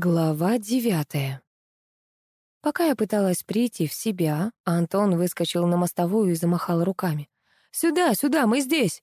Глава девятая. Пока я пыталась прийти в себя, Антон выскочил на мостовую и замахал руками. «Сюда, сюда, мы здесь!»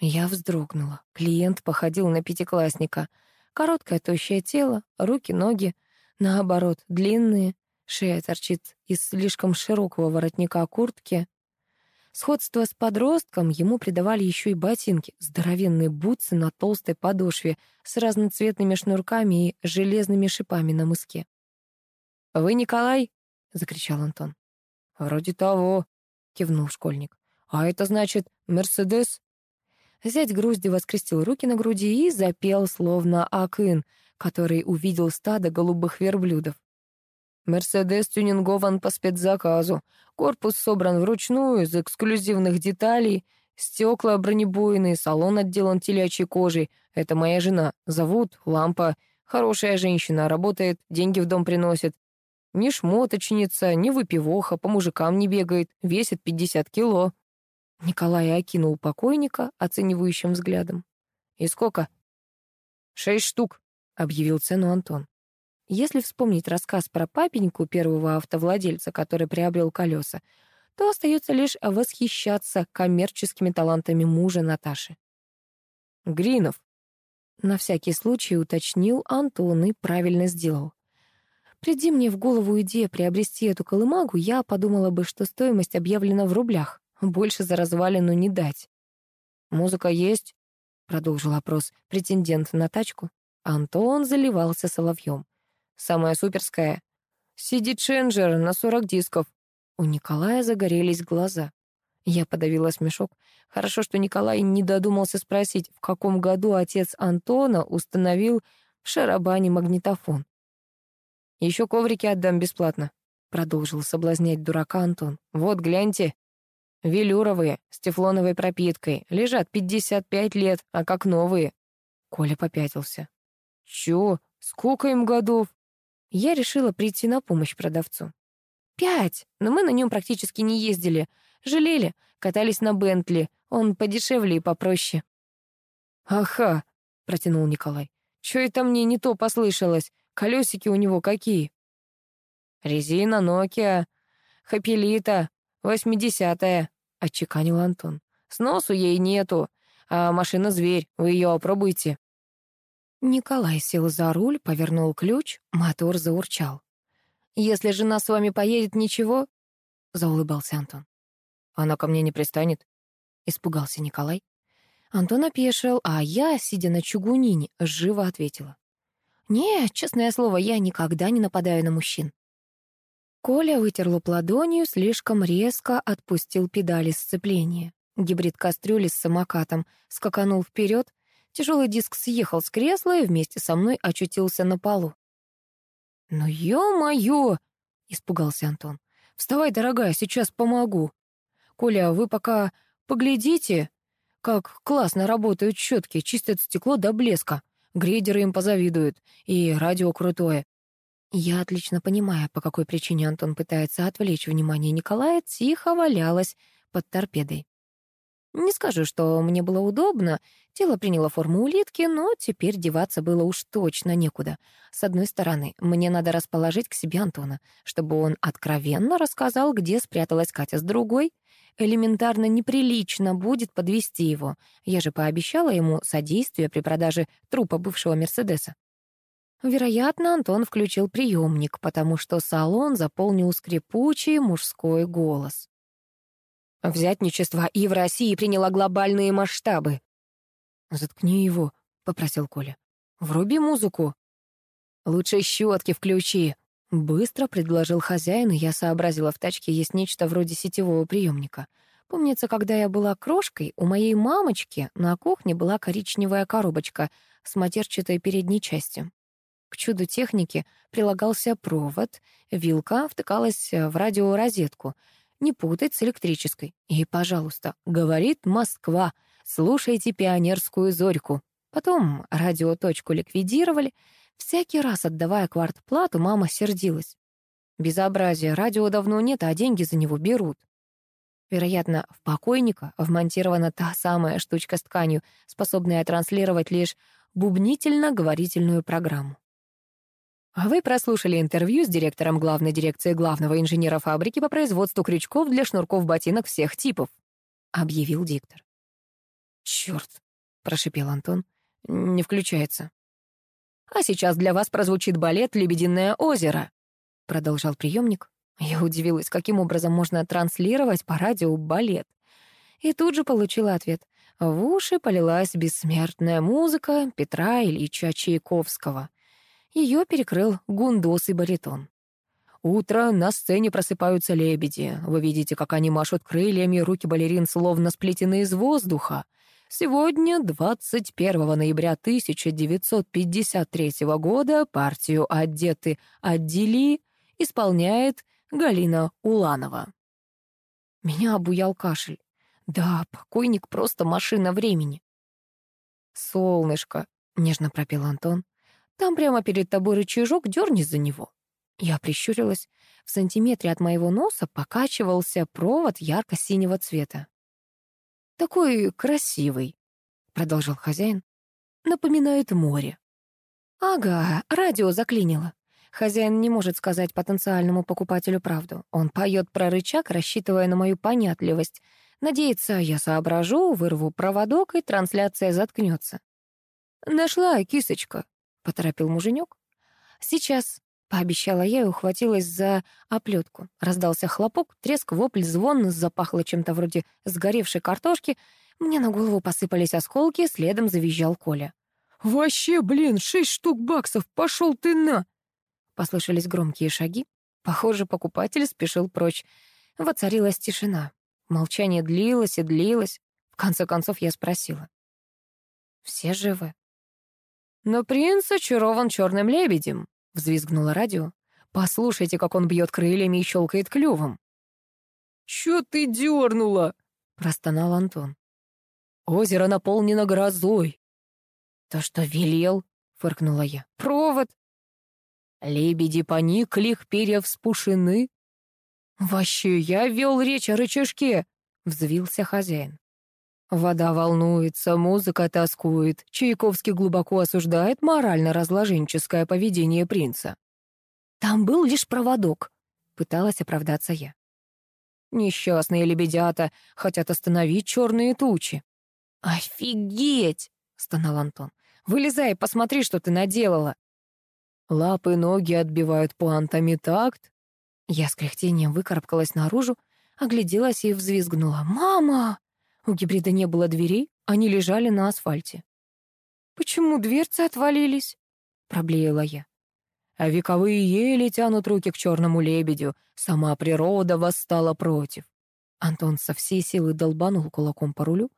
Я вздрогнула. Клиент походил на пятиклассника. Короткое тощее тело, руки, ноги, наоборот, длинные. Шея торчит из слишком широкого воротника куртки. Сходство с подростком ему придавали еще и ботинки, здоровенные бутсы на толстой подошве с разноцветными шнурками и железными шипами на мыске. «Вы Николай?» — закричал Антон. «Вроде того», — кивнул школьник. «А это значит Мерседес?» Зять Груздева скрестил руки на груди и запел, словно акын, который увидел стадо голубых верблюдов. Мерседес тюнингован по спецзаказу. Корпус собран вручную, из эксклюзивных деталей. Стекла бронебойные, салон отделан телячьей кожей. Это моя жена. Зовут Лампа. Хорошая женщина, работает, деньги в дом приносит. Ни шмоточница, ни выпивоха, по мужикам не бегает, весит 50 кило. Николай окинул покойника оценивающим взглядом. «И сколько?» «Шесть штук», — объявил цену Антон. Если вспомнить рассказ про папеньку первого автовладельца, который приобрел колеса, то остается лишь восхищаться коммерческими талантами мужа Наташи. «Гринов», — на всякий случай уточнил Антон и правильно сделал. Приди мне в голову идея приобрести эту колымагу, я подумала бы, что стоимость объявлена в рублях. Больше за развалину не дать. «Музыка есть?» — продолжил опрос претендент на тачку. Антон заливался соловьем. Самая суперская — CD-ченджер на 40 дисков. У Николая загорелись глаза. Я подавила смешок. Хорошо, что Николай не додумался спросить, в каком году отец Антона установил в шарабане магнитофон. «Еще коврики отдам бесплатно», — продолжил соблазнять дурака Антон. «Вот, гляньте. Велюровые, с тефлоновой пропиткой. Лежат 55 лет, а как новые». Коля попятился. «Чё? Сколько им годов?» Я решила прийти на помощь продавцу. «Пять, но мы на нем практически не ездили. Жалели, катались на Бентли. Он подешевле и попроще». «Ага», — протянул Николай. «Чё это мне не то послышалось? Колесики у него какие?» «Резина Nokia, Хапелита, восьмидесятая», — отчеканил Антон. «Сносу ей нету, а машина зверь, вы ее опробуйте». Николай сел за руль, повернул ключ, мотор заурчал. «Если жена с вами поедет, ничего?» — заулыбался Антон. «Она ко мне не пристанет?» — испугался Николай. Антон опешил, а я, сидя на чугунине, живо ответила. «Не, честное слово, я никогда не нападаю на мужчин». Коля вытер лоб ладонью, слишком резко отпустил педали сцепления. Гибрид кастрюли с самокатом скаканул вперед, Тяжелый диск съехал с кресла и вместе со мной очутился на полу. «Ну, ё-моё!» — испугался Антон. «Вставай, дорогая, сейчас помогу. Коля, вы пока поглядите, как классно работают щетки, чистят стекло до блеска. Грейдеры им позавидуют, и радио крутое». Я отлично понимая, по какой причине Антон пытается отвлечь внимание Николая, тихо валялась под торпедой. Не скажу, что мне было удобно, тело приняло форму улитки, но теперь деваться было уж точно некуда. С одной стороны, мне надо расположить к себе Антона, чтобы он откровенно рассказал, где спряталась Катя. С другой, элементарно неприлично будет подвести его. Я же пообещала ему содействие при продаже трупа бывшего Мерседеса. Вероятно, Антон включил приемник, потому что салон заполнил скрипучий мужской голос. Взятничество и в России приняло глобальные масштабы. «Заткни его», — попросил Коля. «Вруби музыку». «Лучше щетки включи», — быстро предложил хозяин, и я сообразила, в тачке есть нечто вроде сетевого приемника. Помнится, когда я была крошкой, у моей мамочки на кухне была коричневая коробочка с матерчатой передней частью. К чуду техники прилагался провод, вилка втыкалась в радиорозетку — не путать с электрической. И, пожалуйста, говорит Москва, слушайте пионерскую зорьку. Потом радиоточку ликвидировали. Всякий раз, отдавая квартплату, мама сердилась. Безобразие, радио давно нет, а деньги за него берут. Вероятно, в покойника вмонтирована та самая штучка с тканью, способная транслировать лишь бубнительно-говорительную программу. А вы прослушали интервью с директором главной дирекции главного инженера фабрики по производству крючков для шнурков ботинок всех типов, объявил диктор. Черт, прошипел Антон. Не включается. А сейчас для вас прозвучит балет «Лебединое озеро», продолжал приемник. Я удивилась, каким образом можно транслировать по радио балет. И тут же получила ответ. В уши полилась бессмертная музыка Петра Ильича Чайковского. Ее перекрыл гундос и баритон. Утро, на сцене просыпаются лебеди. Вы видите, как они машут крыльями, руки балерин словно сплетены из воздуха. Сегодня, 21 ноября 1953 года, партию «Одеты, отдели» исполняет Галина Уланова. Меня обуял кашель. Да, покойник просто машина времени. «Солнышко», — нежно пропел Антон, — «там прямо перед тобой рычажок, дерни за него». Я прищурилась. В сантиметре от моего носа покачивался провод ярко-синего цвета. «Такой красивый», — продолжил хозяин. «Напоминает море». «Ага, радио заклинило». Хозяин не может сказать потенциальному покупателю правду. Он поет про рычаг, рассчитывая на мою понятливость. Надеется, я соображу, вырву проводок, и трансляция заткнется. «Нашла, кисочка», — поторопил муженек. «Сейчас», — пообещала я и ухватилась за оплетку. Раздался хлопок, треск, вопль, звон, запахло чем-то вроде сгоревшей картошки. Мне на голову посыпались осколки, следом завизжал Коля. «Вообще, блин, шесть штук баксов, пошел ты на!» Послышались громкие шаги. Похоже, покупатель спешил прочь. Воцарилась тишина. Молчание длилось и длилось. В конце концов я спросила. «Все живы?» «Но принц очарован черным лебедем», — взвизгнуло радио. «Послушайте, как он бьет крыльями и щелкает клювом». «Чё ты дернула?» — простонал Антон. «Озеро наполнено грозой». «То, что велел», — фыркнула я. «Провод». Лебеди поникли, их перья вспушены. «Вообще, я вел речь о рычажке», — взвился хозяин. Вода волнуется, музыка тоскует. Чайковский глубоко осуждает морально-разложенческое поведение принца. «Там был лишь проводок», — пыталась оправдаться я. «Несчастные лебедята хотят остановить черные тучи». «Офигеть!» — стонал Антон. «Вылезай и посмотри, что ты наделала». Лапы, ноги отбивают пуантами такт. Я с кряхтением выкарабкалась наружу, огляделась и взвизгнула. «Мама!» У гибрида не было дверей, они лежали на асфальте. «Почему дверцы отвалились?» — проблеяла я. А вековые ели тянут руки к черному лебедю. Сама природа восстала против. Антон со всей силы долбанул кулаком по рулю.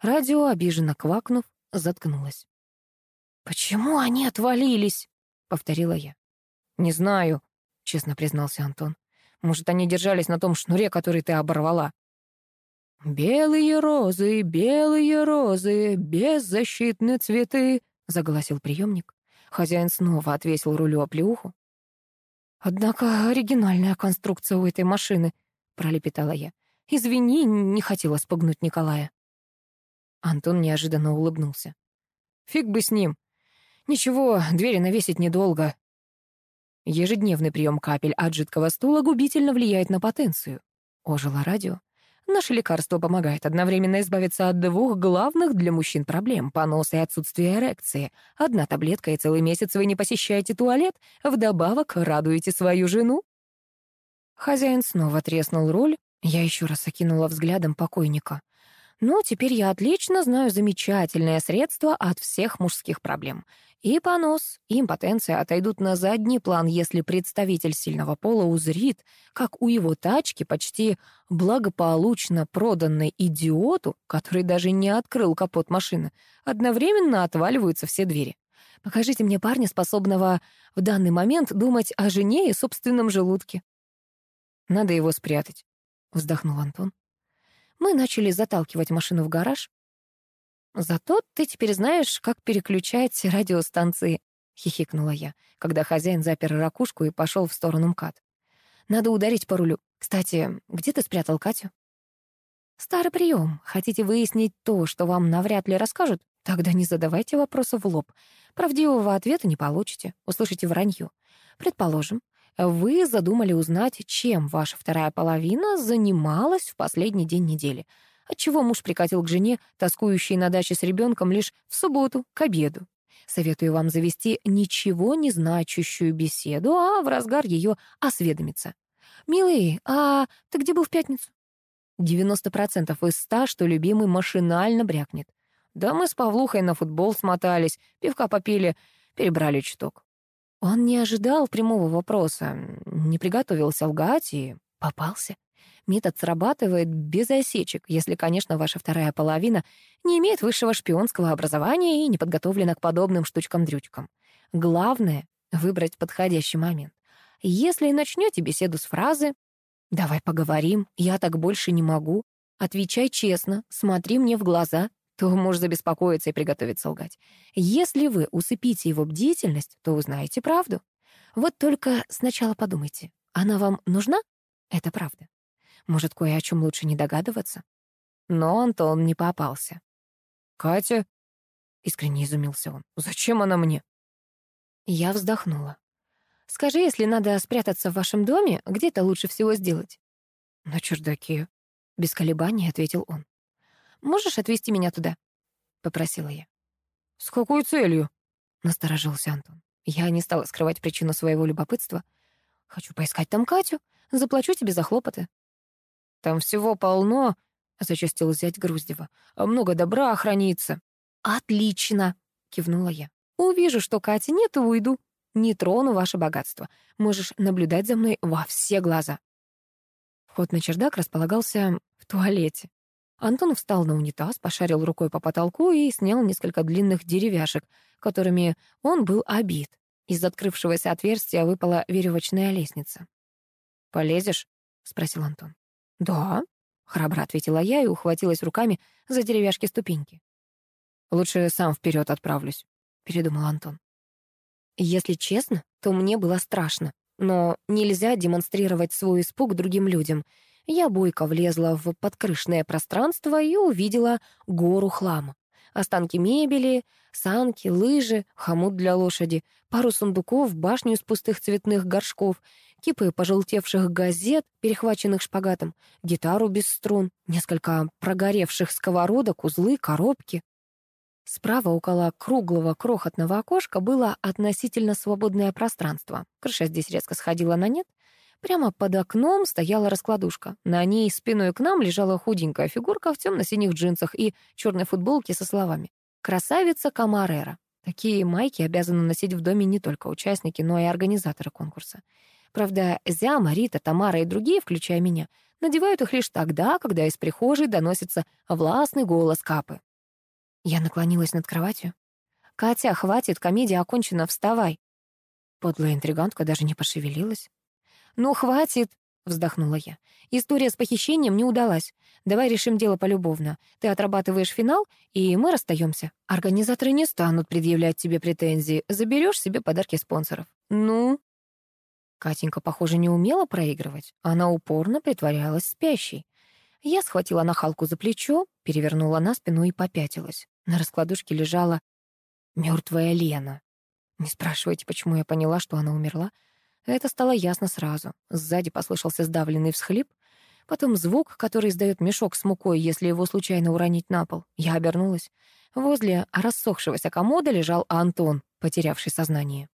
Радио, обиженно квакнув, заткнулось. «Почему они отвалились?» повторила я. «Не знаю», — честно признался Антон. «Может, они держались на том шнуре, который ты оборвала?» «Белые розы, белые розы, беззащитные цветы», — загласил приемник. Хозяин снова отвесил рулю оплеуху. «Однако оригинальная конструкция у этой машины», — пролепетала я. «Извини, не хотела спугнуть Николая». Антон неожиданно улыбнулся. «Фиг бы с ним. Ничего, двери навесить недолго. Ежедневный прием капель от жидкого стула губительно влияет на потенцию. Ожило радио. Наше лекарство помогает одновременно избавиться от двух главных для мужчин проблем — поноса и отсутствия эрекции. Одна таблетка, и целый месяц вы не посещаете туалет, вдобавок радуете свою жену. Хозяин снова треснул руль. Я еще раз окинула взглядом покойника. Ну, теперь я отлично знаю замечательное средство от всех мужских проблем. И понос, и импотенция отойдут на задний план, если представитель сильного пола узрит, как у его тачки, почти благополучно проданной идиоту, который даже не открыл капот машины, одновременно отваливаются все двери. Покажите мне парня, способного в данный момент думать о жене и собственном желудке. Надо его спрятать, вздохнул Антон. Мы начали заталкивать машину в гараж. «Зато ты теперь знаешь, как переключать радиостанции», — хихикнула я, когда хозяин запер ракушку и пошел в сторону МКАД. «Надо ударить по рулю. Кстати, где ты спрятал Катю?» «Старый прием. Хотите выяснить то, что вам навряд ли расскажут? Тогда не задавайте вопросы в лоб. Правдивого ответа не получите, услышите вранье. Предположим, вы задумали узнать, чем ваша вторая половина занималась в последний день недели. Отчего муж прикатил к жене, тоскующей на даче с ребенком лишь в субботу, к обеду. Советую вам завести ничего не значащую беседу, а в разгар ее осведомиться. «Милый, а ты где был в пятницу?» 90% из 100, что любимый машинально брякнет. «Да мы с Павлухой на футбол смотались, пивка попили, перебрали чуток». Он не ожидал прямого вопроса, не приготовился лгать и попался. Метод срабатывает без осечек, если, конечно, ваша вторая половина не имеет высшего шпионского образования и не подготовлена к подобным штучкам-дрючкам. Главное — выбрать подходящий момент. Если начнете беседу с фразы «Давай поговорим, я так больше не могу», отвечай честно, смотри мне в глаза, то может забеспокоиться и приготовиться лгать. Если вы усыпите его бдительность, то узнаете правду. Вот только сначала подумайте, она вам нужна? Это правда. Может, кое о чем лучше не догадываться? Но Антон не попался. «Катя?» — искренне изумился он. «Зачем она мне?» Я вздохнула. «Скажи, если надо спрятаться в вашем доме, где это лучше всего сделать?» «На чердаке», — без колебаний ответил он. «Можешь отвезти меня туда?» — попросила я. «С какой целью?» — насторожился Антон. Я не стала скрывать причину своего любопытства. «Хочу поискать там Катю. Заплачу тебе за хлопоты». Там всего полно, — зачастил зять Груздева. А много добра хранится. Отлично, — кивнула я. Увижу, что Кати нет, и уйду. Не трону ваше богатство. Можешь наблюдать за мной во все глаза. Вход на чердак располагался в туалете. Антон встал на унитаз, пошарил рукой по потолку и снял несколько длинных деревяшек, которыми он был обит. Из открывшегося отверстия выпала веревочная лестница. «Полезешь?» — спросил Антон. «Да», — храбро ответила я и ухватилась руками за деревяшки ступеньки. «Лучше сам вперед отправлюсь», — передумал Антон. Если честно, то мне было страшно, но нельзя демонстрировать свой испуг другим людям. Я бойко влезла в подкрышное пространство и увидела гору хлама. Останки мебели, санки, лыжи, хомут для лошади, пару сундуков, башню из пустых цветных горшков, кипы пожелтевших газет, перехваченных шпагатом, гитару без струн, несколько прогоревших сковородок, узлы, коробки. Справа около круглого крохотного окошка было относительно свободное пространство. Крыша здесь резко сходила на нет. Прямо под окном стояла раскладушка. На ней спиной к нам лежала худенькая фигурка в темно-синих джинсах и черной футболке со словами «Красавица Камарера». Такие майки обязаны носить в доме не только участники, но и организаторы конкурса. Правда, Зяма, Рита, Тамара и другие, включая меня, надевают их лишь тогда, когда из прихожей доносится властный голос Капы. Я наклонилась над кроватью. «Катя, хватит, комедия окончена, вставай!» Подлая интригантка даже не пошевелилась. «Ну, хватит!» — вздохнула я. «История с похищением не удалась. Давай решим дело полюбовно. Ты отрабатываешь финал, и мы расстаемся. Организаторы не станут предъявлять тебе претензии. Заберешь себе подарки спонсоров. Ну?» Катенька, похоже, не умела проигрывать. Она упорно притворялась спящей. Я схватила нахалку за плечо, перевернула на спину и попятилась. На раскладушке лежала мертвая Лена. Не спрашивайте, почему я поняла, что она умерла. Это стало ясно сразу. Сзади послышался сдавленный всхлип, потом звук, который издает мешок с мукой, если его случайно уронить на пол. Я обернулась. Возле рассохшегося комода лежал Антон, потерявший сознание.